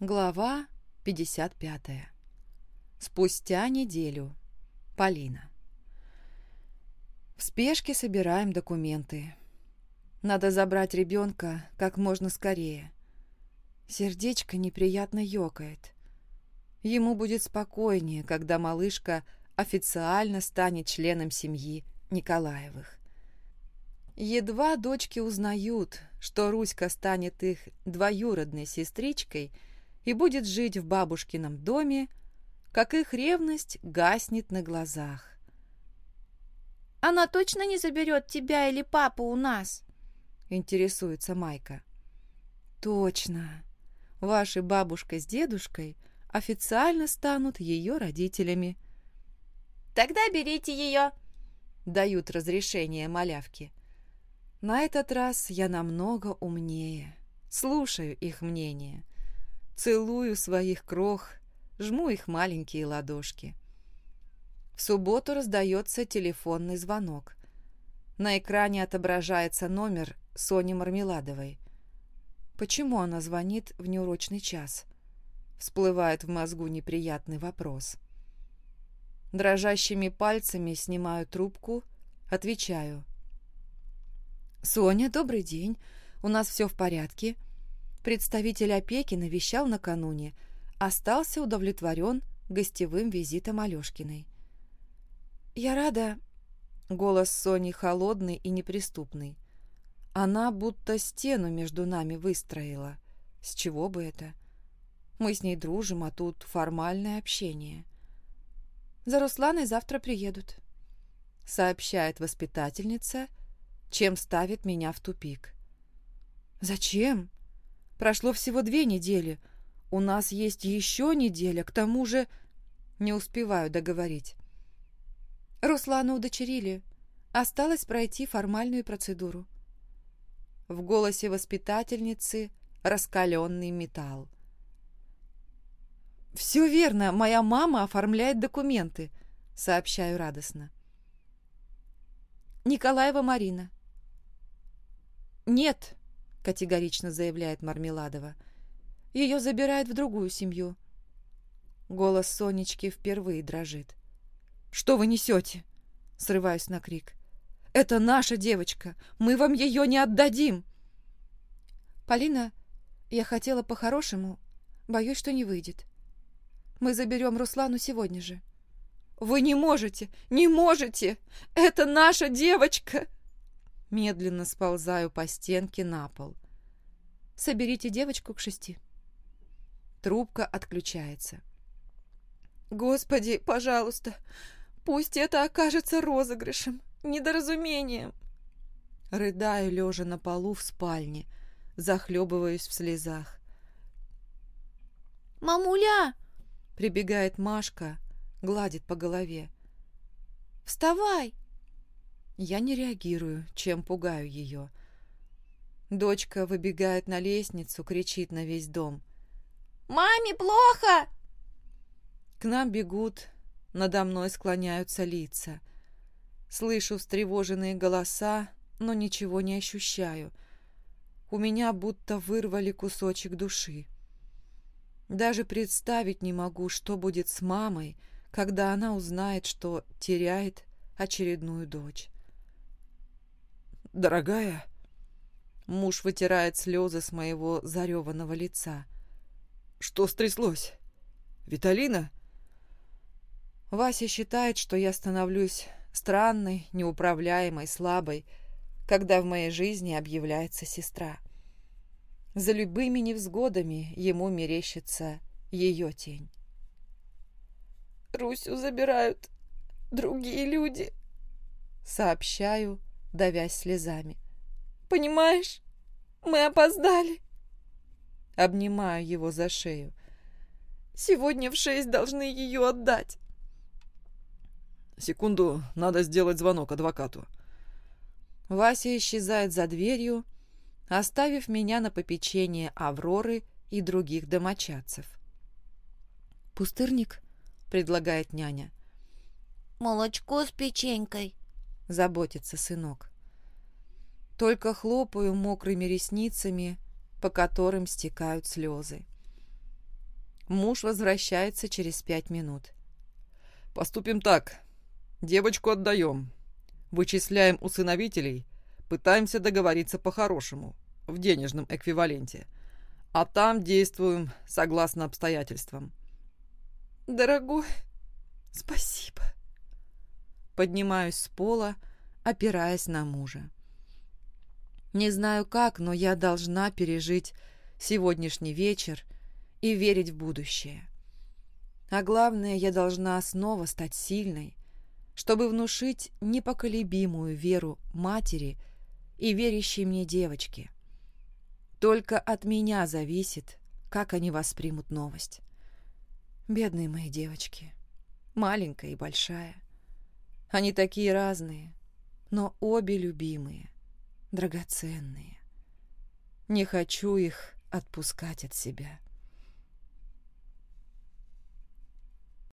Глава 55. Спустя неделю. Полина. В спешке собираем документы. Надо забрать ребенка как можно скорее. Сердечко неприятно ёкает. Ему будет спокойнее, когда малышка официально станет членом семьи Николаевых. Едва дочки узнают, что Руська станет их двоюродной сестричкой и будет жить в бабушкином доме, как их ревность гаснет на глазах. «Она точно не заберет тебя или папу у нас?» — интересуется Майка. «Точно. Ваши бабушка с дедушкой официально станут ее родителями». «Тогда берите ее», — дают разрешение малявки. На этот раз я намного умнее. Слушаю их мнение. Целую своих крох, жму их маленькие ладошки. В субботу раздается телефонный звонок. На экране отображается номер Сони Мармеладовой. Почему она звонит в неурочный час? Всплывает в мозгу неприятный вопрос. Дрожащими пальцами снимаю трубку, отвечаю – «Соня, добрый день. У нас все в порядке. Представитель опеки навещал накануне. Остался удовлетворен гостевым визитом Алешкиной. «Я рада...» Голос Сони холодный и неприступный. Она будто стену между нами выстроила. С чего бы это? Мы с ней дружим, а тут формальное общение. «За Русланой завтра приедут», — сообщает воспитательница — чем ставит меня в тупик. «Зачем? Прошло всего две недели. У нас есть еще неделя, к тому же...» Не успеваю договорить. Руслана удочерили. Осталось пройти формальную процедуру. В голосе воспитательницы раскаленный металл. «Все верно, моя мама оформляет документы», — сообщаю радостно. Николаева Марина, «Нет», — категорично заявляет Мармеладова. «Ее забирают в другую семью». Голос Сонечки впервые дрожит. «Что вы несете?» — срываюсь на крик. «Это наша девочка! Мы вам ее не отдадим!» «Полина, я хотела по-хорошему. Боюсь, что не выйдет. Мы заберем Руслану сегодня же». «Вы не можете! Не можете! Это наша девочка!» Медленно сползаю по стенке на пол. «Соберите девочку к шести». Трубка отключается. «Господи, пожалуйста, пусть это окажется розыгрышем, недоразумением!» Рыдаю, лежа на полу в спальне, захлебываюсь в слезах. «Мамуля!» — прибегает Машка, гладит по голове. «Вставай! Я не реагирую, чем пугаю ее. Дочка выбегает на лестницу, кричит на весь дом. «Маме плохо!» К нам бегут, надо мной склоняются лица. Слышу встревоженные голоса, но ничего не ощущаю. У меня будто вырвали кусочек души. Даже представить не могу, что будет с мамой, когда она узнает, что теряет очередную дочь дорогая?» Муж вытирает слезы с моего зареванного лица. «Что стряслось? Виталина?» Вася считает, что я становлюсь странной, неуправляемой, слабой, когда в моей жизни объявляется сестра. За любыми невзгодами ему мерещится ее тень. «Русю забирают другие люди», — сообщаю, давясь слезами. «Понимаешь, мы опоздали!» Обнимаю его за шею. «Сегодня в шесть должны ее отдать!» «Секунду, надо сделать звонок адвокату». Вася исчезает за дверью, оставив меня на попечение Авроры и других домочадцев. «Пустырник?» — предлагает няня. «Молочко с печенькой», — заботится сынок. Только хлопаю мокрыми ресницами, по которым стекают слезы. Муж возвращается через пять минут. Поступим так. Девочку отдаем. Вычисляем усыновителей, пытаемся договориться по-хорошему, в денежном эквиваленте. А там действуем согласно обстоятельствам. Дорогой, спасибо. Поднимаюсь с пола, опираясь на мужа. Не знаю как, но я должна пережить сегодняшний вечер и верить в будущее. А главное, я должна снова стать сильной, чтобы внушить непоколебимую веру матери и верящей мне девочке. Только от меня зависит, как они воспримут новость. Бедные мои девочки, маленькая и большая. Они такие разные, но обе любимые, драгоценные. Не хочу их отпускать от себя.